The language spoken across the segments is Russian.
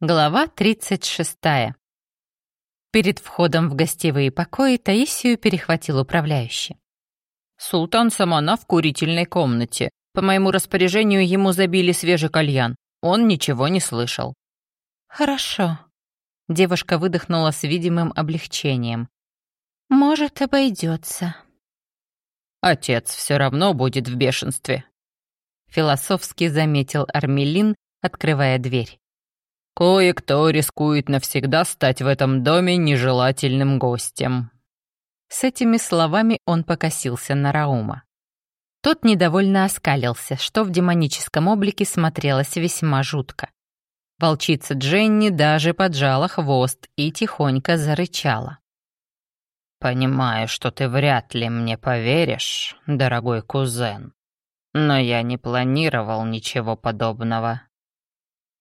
Глава 36. Перед входом в гостевые покои Таисию перехватил управляющий. «Султан Самана в курительной комнате. По моему распоряжению ему забили свежий кальян. Он ничего не слышал». «Хорошо». Девушка выдохнула с видимым облегчением. «Может, обойдется». «Отец все равно будет в бешенстве», — философски заметил Армелин, открывая дверь. Кое-кто рискует навсегда стать в этом доме нежелательным гостем». С этими словами он покосился на Раума. Тот недовольно оскалился, что в демоническом облике смотрелось весьма жутко. Волчица Дженни даже поджала хвост и тихонько зарычала. «Понимаю, что ты вряд ли мне поверишь, дорогой кузен, но я не планировал ничего подобного.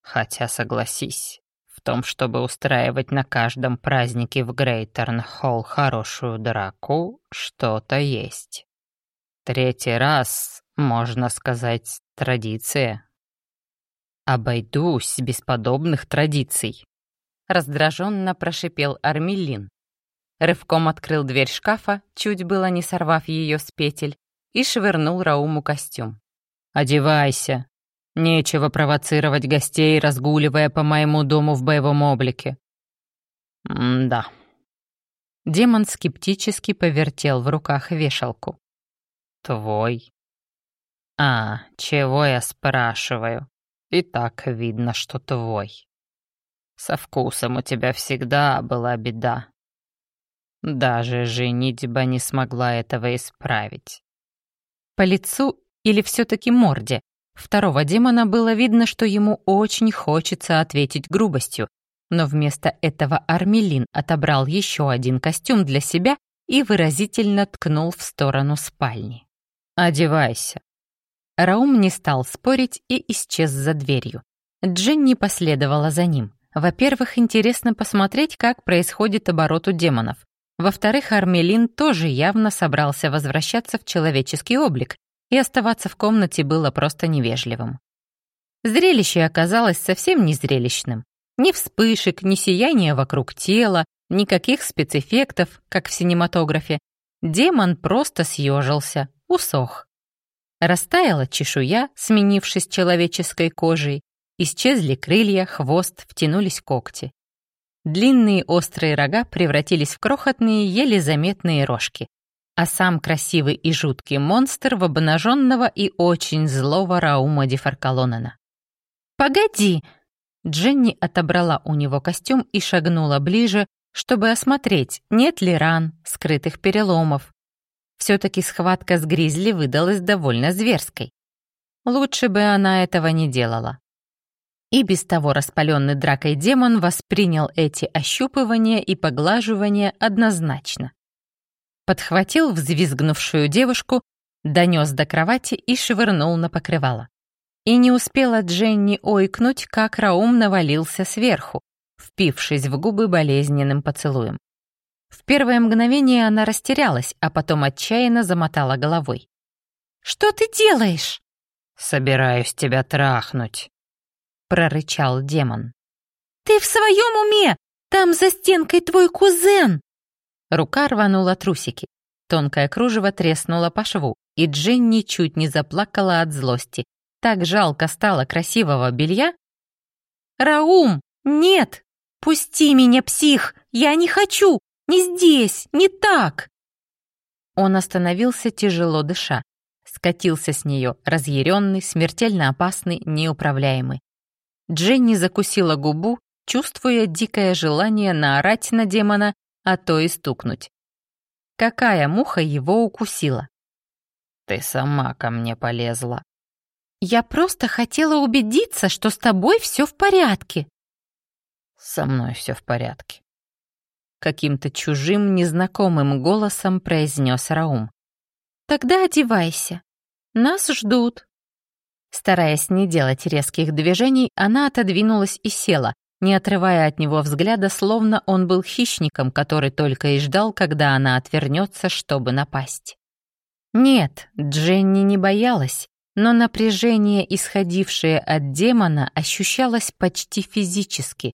Хотя, согласись, в том, чтобы устраивать на каждом празднике в Грейтерн-Холл хорошую драку, что-то есть. Третий раз, можно сказать, традиция. Обойдусь без подобных традиций. Раздраженно прошипел Армелин. Рывком открыл дверь шкафа, чуть было не сорвав ее с петель, и швырнул Рауму костюм. «Одевайся!» Нечего провоцировать гостей, разгуливая по моему дому в боевом облике. М-да. Демон скептически повертел в руках вешалку. Твой. А, чего я спрашиваю? И так видно, что твой. Со вкусом у тебя всегда была беда. Даже женитьба не смогла этого исправить. По лицу или все-таки морде Второго демона было видно, что ему очень хочется ответить грубостью, но вместо этого Армелин отобрал еще один костюм для себя и выразительно ткнул в сторону спальни. «Одевайся». Раум не стал спорить и исчез за дверью. Дженни последовала за ним. Во-первых, интересно посмотреть, как происходит оборот у демонов. Во-вторых, Армелин тоже явно собрался возвращаться в человеческий облик, и оставаться в комнате было просто невежливым. Зрелище оказалось совсем не зрелищным. Ни вспышек, ни сияния вокруг тела, никаких спецэффектов, как в синематографе. Демон просто съежился, усох. Растаяла чешуя, сменившись человеческой кожей, исчезли крылья, хвост, втянулись когти. Длинные острые рога превратились в крохотные, еле заметные рожки а сам красивый и жуткий монстр в обнаженного и очень злого Раума Дефаркалонена. «Погоди!» Дженни отобрала у него костюм и шагнула ближе, чтобы осмотреть, нет ли ран, скрытых переломов. Все-таки схватка с Гризли выдалась довольно зверской. Лучше бы она этого не делала. И без того распаленный дракой демон воспринял эти ощупывания и поглаживания однозначно подхватил взвизгнувшую девушку, донес до кровати и швырнул на покрывало. И не успела Дженни ойкнуть, как Раум навалился сверху, впившись в губы болезненным поцелуем. В первое мгновение она растерялась, а потом отчаянно замотала головой. «Что ты делаешь?» «Собираюсь тебя трахнуть», — прорычал демон. «Ты в своем уме? Там за стенкой твой кузен!» Рука рванула трусики. Тонкое кружево треснуло по шву, и Дженни чуть не заплакала от злости. Так жалко стало красивого белья. «Раум! Нет! Пусти меня, псих! Я не хочу! Не здесь! Не так!» Он остановился, тяжело дыша. Скатился с нее, разъяренный, смертельно опасный, неуправляемый. Дженни закусила губу, чувствуя дикое желание наорать на демона а то и стукнуть. Какая муха его укусила? Ты сама ко мне полезла. Я просто хотела убедиться, что с тобой все в порядке. Со мной все в порядке. Каким-то чужим, незнакомым голосом произнес Раум. Тогда одевайся. Нас ждут. Стараясь не делать резких движений, она отодвинулась и села, не отрывая от него взгляда, словно он был хищником, который только и ждал, когда она отвернется, чтобы напасть. Нет, Дженни не боялась, но напряжение, исходившее от демона, ощущалось почти физически,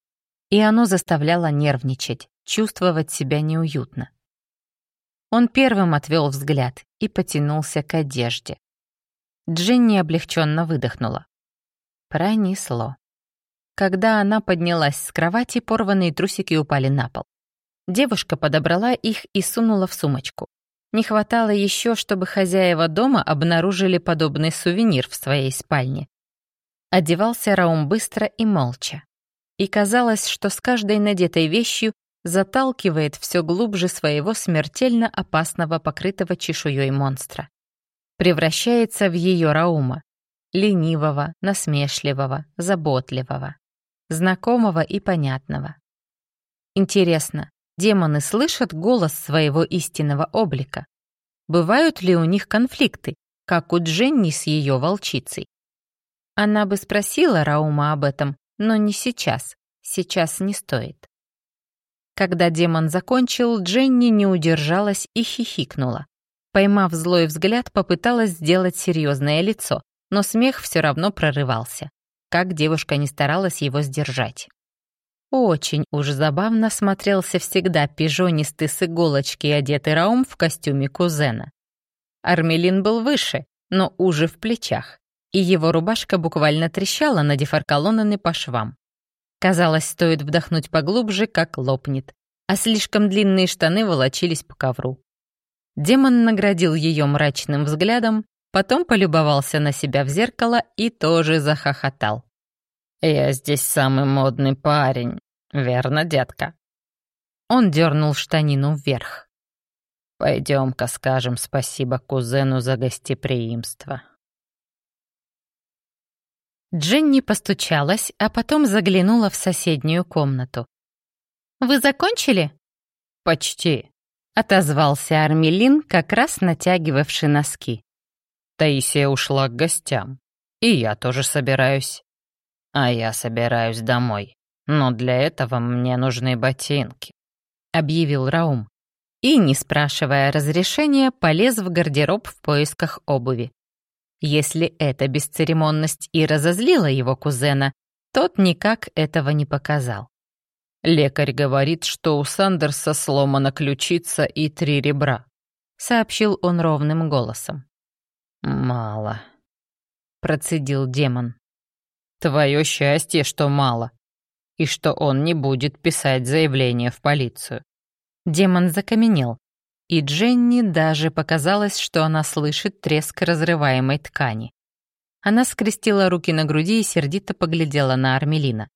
и оно заставляло нервничать, чувствовать себя неуютно. Он первым отвел взгляд и потянулся к одежде. Дженни облегченно выдохнула. Пронесло. Когда она поднялась с кровати, порванные трусики упали на пол. Девушка подобрала их и сунула в сумочку. Не хватало еще, чтобы хозяева дома обнаружили подобный сувенир в своей спальне. Одевался Раум быстро и молча. И казалось, что с каждой надетой вещью заталкивает все глубже своего смертельно опасного покрытого чешуей монстра. Превращается в ее Раума, ленивого, насмешливого, заботливого, знакомого и понятного. Интересно, демоны слышат голос своего истинного облика? Бывают ли у них конфликты, как у Дженни с ее волчицей? Она бы спросила Раума об этом, но не сейчас, сейчас не стоит. Когда демон закончил, Дженни не удержалась и хихикнула. Поймав злой взгляд, попыталась сделать серьезное лицо, но смех все равно прорывался. Как девушка не старалась его сдержать. Очень уж забавно смотрелся всегда пижонистый с иголочки одетый Раум в костюме кузена. Армелин был выше, но уже в плечах, и его рубашка буквально трещала на дефаркалонаны по швам. Казалось, стоит вдохнуть поглубже, как лопнет, а слишком длинные штаны волочились по ковру. Демон наградил ее мрачным взглядом, потом полюбовался на себя в зеркало и тоже захохотал. «Я здесь самый модный парень, верно, детка?» Он дернул штанину вверх. «Пойдем-ка скажем спасибо кузену за гостеприимство». Дженни постучалась, а потом заглянула в соседнюю комнату. «Вы закончили?» «Почти», — отозвался Армелин, как раз натягивавший носки. Таисия ушла к гостям. И я тоже собираюсь. А я собираюсь домой. Но для этого мне нужны ботинки», — объявил Раум. И, не спрашивая разрешения, полез в гардероб в поисках обуви. Если эта бесцеремонность и разозлила его кузена, тот никак этого не показал. «Лекарь говорит, что у Сандерса сломана ключица и три ребра», — сообщил он ровным голосом. «Мало», — процедил демон. «Твое счастье, что мало, и что он не будет писать заявление в полицию». Демон закаменел, и Дженни даже показалось, что она слышит треск разрываемой ткани. Она скрестила руки на груди и сердито поглядела на Армелина.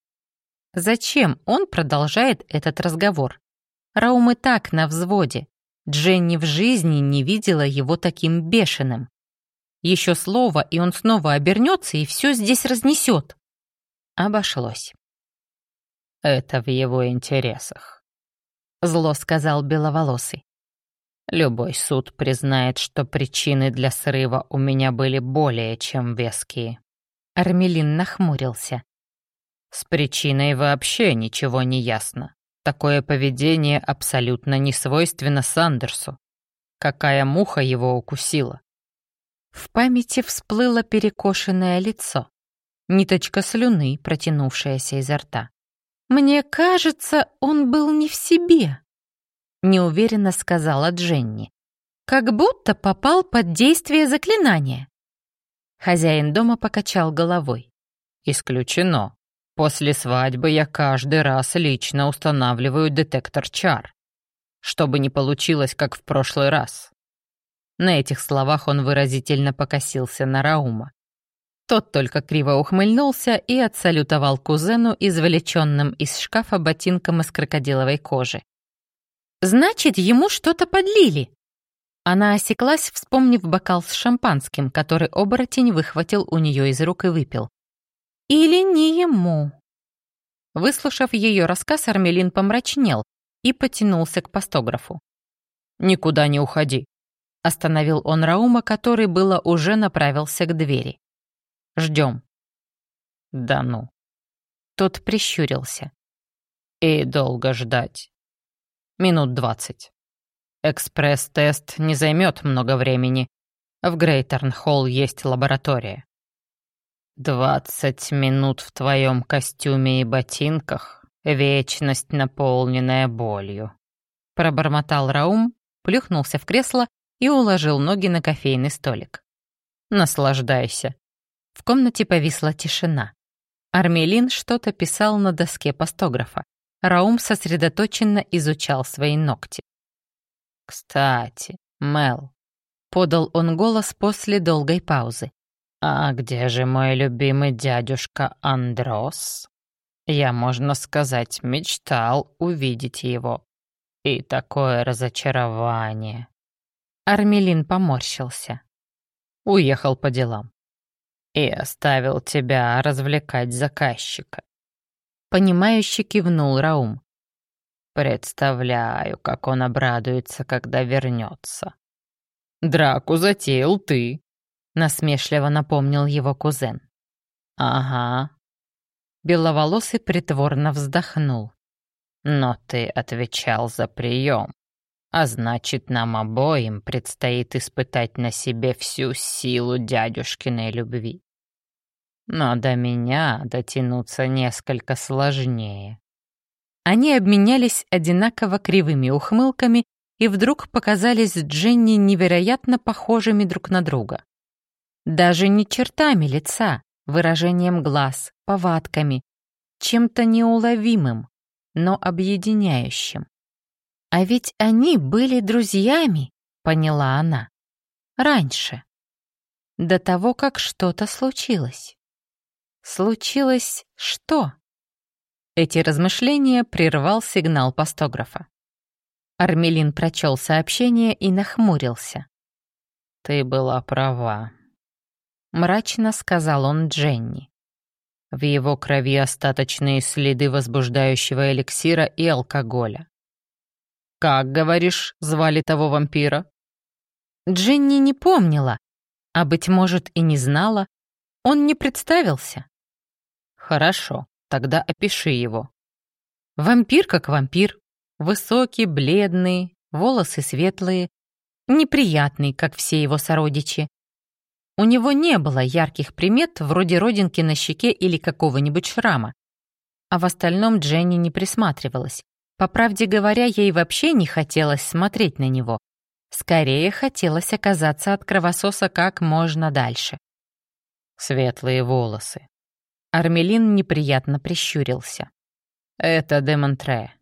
Зачем он продолжает этот разговор? Раум и так на взводе. Дженни в жизни не видела его таким бешеным. Еще слово, и он снова обернется и все здесь разнесет. Обошлось. «Это в его интересах», — зло сказал Беловолосый. «Любой суд признает, что причины для срыва у меня были более чем веские». Армелин нахмурился. «С причиной вообще ничего не ясно. Такое поведение абсолютно не свойственно Сандерсу. Какая муха его укусила? В памяти всплыло перекошенное лицо, ниточка слюны, протянувшаяся изо рта. «Мне кажется, он был не в себе», — неуверенно сказала Дженни. «Как будто попал под действие заклинания». Хозяин дома покачал головой. «Исключено. После свадьбы я каждый раз лично устанавливаю детектор чар, чтобы не получилось, как в прошлый раз. На этих словах он выразительно покосился на Раума. Тот только криво ухмыльнулся и отсалютовал кузену, извлеченным из шкафа ботинком из крокодиловой кожи. «Значит, ему что-то подлили!» Она осеклась, вспомнив бокал с шампанским, который оборотень выхватил у нее из рук и выпил. «Или не ему?» Выслушав ее рассказ, Армелин помрачнел и потянулся к пастографу. «Никуда не уходи», Остановил он Раума, который было уже направился к двери. «Ждем». «Да ну». Тот прищурился. «И долго ждать?» «Минут двадцать. Экспресс-тест не займет много времени. В Грейтерн-Холл есть лаборатория». «Двадцать минут в твоем костюме и ботинках — вечность, наполненная болью», — пробормотал Раум, плюхнулся в кресло и уложил ноги на кофейный столик. «Наслаждайся». В комнате повисла тишина. Армелин что-то писал на доске постографа. Раум сосредоточенно изучал свои ногти. «Кстати, Мел», — подал он голос после долгой паузы. «А где же мой любимый дядюшка Андрос? Я, можно сказать, мечтал увидеть его. И такое разочарование». Армелин поморщился. Уехал по делам. И оставил тебя развлекать заказчика. Понимающе кивнул Раум. Представляю, как он обрадуется, когда вернется. Драку затеял ты, насмешливо напомнил его кузен. Ага. Беловолосый притворно вздохнул. Но ты отвечал за прием. А значит, нам обоим предстоит испытать на себе всю силу дядюшкиной любви. Но до меня дотянуться несколько сложнее. Они обменялись одинаково кривыми ухмылками и вдруг показались Дженни невероятно похожими друг на друга. Даже не чертами лица, выражением глаз, повадками, чем-то неуловимым, но объединяющим. А ведь они были друзьями, поняла она. Раньше. До того, как что-то случилось. Случилось что? Эти размышления прервал сигнал постографа. Армелин прочел сообщение и нахмурился. «Ты была права», — мрачно сказал он Дженни. В его крови остаточные следы возбуждающего эликсира и алкоголя. «Как, говоришь, звали того вампира?» Дженни не помнила, а, быть может, и не знала. Он не представился. «Хорошо, тогда опиши его». Вампир как вампир. Высокий, бледный, волосы светлые, неприятный, как все его сородичи. У него не было ярких примет, вроде родинки на щеке или какого-нибудь шрама. А в остальном Дженни не присматривалась. По правде говоря, ей вообще не хотелось смотреть на него. Скорее хотелось оказаться от кровососа как можно дальше. Светлые волосы. Армелин неприятно прищурился. «Это Демонтре».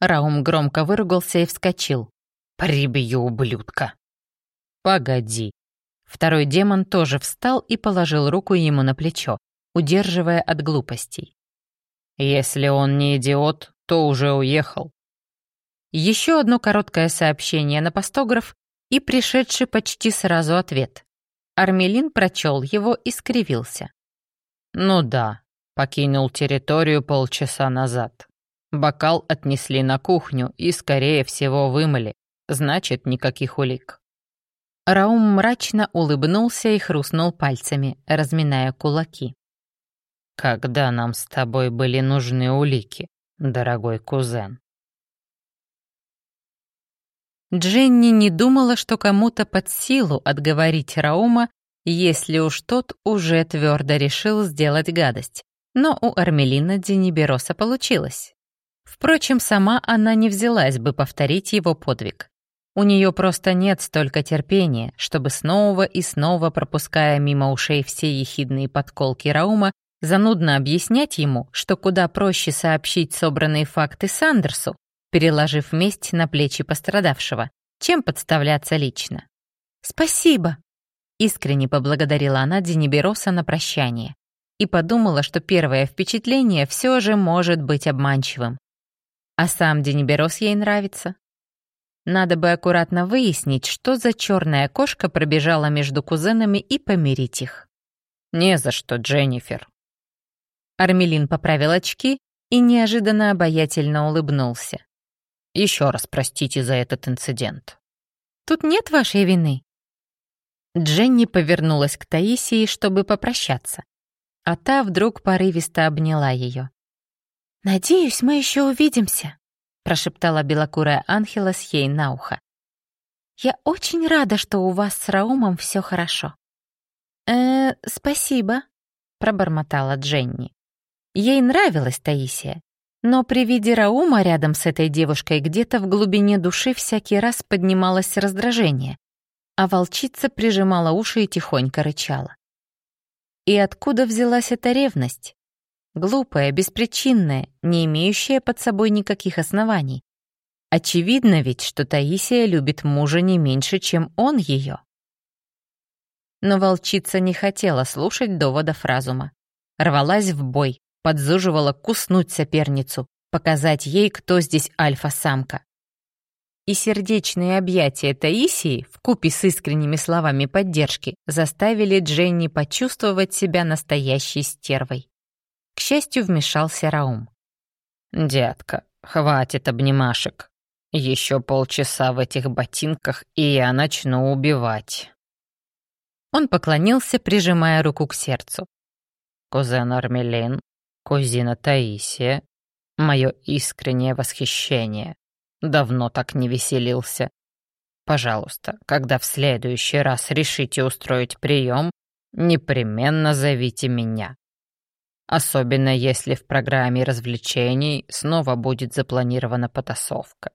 Раум громко выругался и вскочил. «Прибью, ублюдка!» «Погоди», Второй демон тоже встал и положил руку ему на плечо, удерживая от глупостей. «Если он не идиот, то уже уехал». Еще одно короткое сообщение на постограф и пришедший почти сразу ответ. Армелин прочел его и скривился. «Ну да, покинул территорию полчаса назад. Бокал отнесли на кухню и, скорее всего, вымыли. Значит, никаких улик. Раум мрачно улыбнулся и хрустнул пальцами, разминая кулаки. «Когда нам с тобой были нужны улики, дорогой кузен?» Дженни не думала, что кому-то под силу отговорить Раума, если уж тот уже твердо решил сделать гадость. Но у Армелина Денибероса получилось. Впрочем, сама она не взялась бы повторить его подвиг. У нее просто нет столько терпения, чтобы снова и снова, пропуская мимо ушей все ехидные подколки Раума, занудно объяснять ему, что куда проще сообщить собранные факты Сандерсу, переложив месть на плечи пострадавшего, чем подставляться лично. «Спасибо!» — искренне поблагодарила она Денибероса на прощание и подумала, что первое впечатление все же может быть обманчивым. А сам Дениберос ей нравится, надо бы аккуратно выяснить, что за черная кошка пробежала между кузенами и помирить их. «Не за что, Дженнифер». Армелин поправил очки и неожиданно обаятельно улыбнулся. «Еще раз простите за этот инцидент». «Тут нет вашей вины». Дженни повернулась к Таисии, чтобы попрощаться, а та вдруг порывисто обняла ее. «Надеюсь, мы еще увидимся» прошептала белокурая Анхелос ей на ухо. «Я очень рада, что у вас с Раумом все хорошо». «Э, спасибо», пробормотала Дженни. Ей нравилась Таисия, но при виде Раума рядом с этой девушкой где-то в глубине души всякий раз поднималось раздражение, а волчица прижимала уши и тихонько рычала. И откуда взялась эта ревность? Глупая, беспричинная, не имеющая под собой никаких оснований. Очевидно ведь, что Таисия любит мужа не меньше, чем он ее. Но волчица не хотела слушать доводов разума. Рвалась в бой, подзуживала куснуть соперницу, показать ей, кто здесь альфа-самка. И сердечные объятия Таисии, вкупе с искренними словами поддержки, заставили Дженни почувствовать себя настоящей стервой. К счастью, вмешался Раум. «Детка, хватит обнимашек. Еще полчаса в этих ботинках, и я начну убивать». Он поклонился, прижимая руку к сердцу. «Кузен Армелин, кузина Таисия, мое искреннее восхищение. Давно так не веселился. Пожалуйста, когда в следующий раз решите устроить прием, непременно зовите меня. Особенно если в программе развлечений снова будет запланирована потасовка.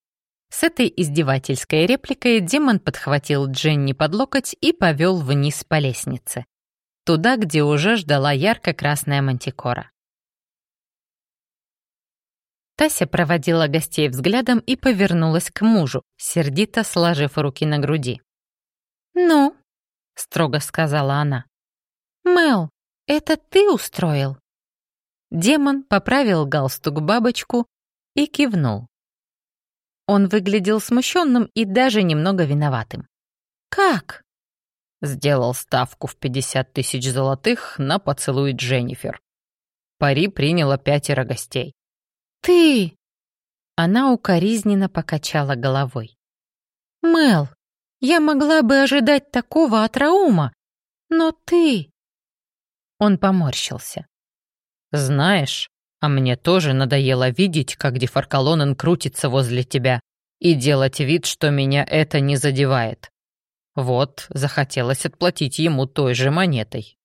С этой издевательской репликой демон подхватил Дженни под локоть и повел вниз по лестнице. Туда, где уже ждала ярко-красная мантикора. Тася проводила гостей взглядом и повернулась к мужу, сердито сложив руки на груди. «Ну?» — строго сказала она. «Мел, это ты устроил?» Демон поправил галстук бабочку и кивнул. Он выглядел смущенным и даже немного виноватым. «Как?» Сделал ставку в 50 тысяч золотых на поцелуй Дженнифер. Пари приняло пятеро гостей. «Ты!» Она укоризненно покачала головой. «Мел, я могла бы ожидать такого от Раума, но ты...» Он поморщился. «Знаешь, а мне тоже надоело видеть, как Дефаркалонен крутится возле тебя и делать вид, что меня это не задевает. Вот, захотелось отплатить ему той же монетой».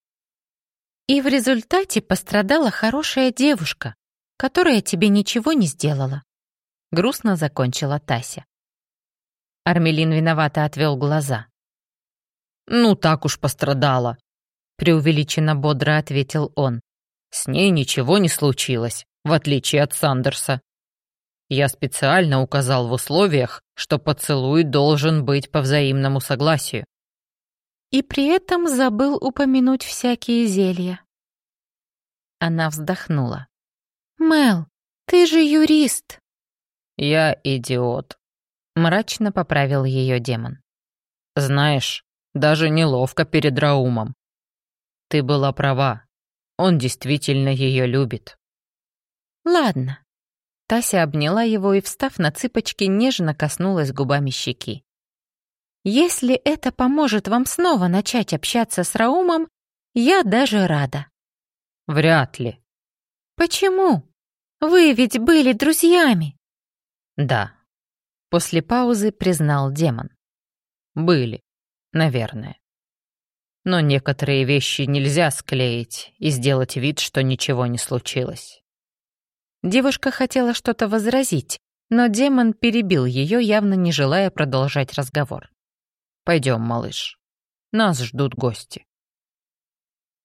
«И в результате пострадала хорошая девушка», которая тебе ничего не сделала», — грустно закончила Тася. Армелин виновато отвел глаза. «Ну, так уж пострадала», — преувеличенно бодро ответил он. «С ней ничего не случилось, в отличие от Сандерса. Я специально указал в условиях, что поцелуй должен быть по взаимному согласию. И при этом забыл упомянуть всякие зелья. Она вздохнула. «Мел, ты же юрист!» «Я идиот», — мрачно поправил ее демон. «Знаешь, даже неловко перед Раумом. Ты была права, он действительно ее любит». «Ладно». Тася обняла его и, встав на цыпочки, нежно коснулась губами щеки. «Если это поможет вам снова начать общаться с Раумом, я даже рада». «Вряд ли». «Почему?» Вы ведь были друзьями!» «Да», — после паузы признал демон. «Были, наверное. Но некоторые вещи нельзя склеить и сделать вид, что ничего не случилось». Девушка хотела что-то возразить, но демон перебил ее, явно не желая продолжать разговор. «Пойдем, малыш. Нас ждут гости».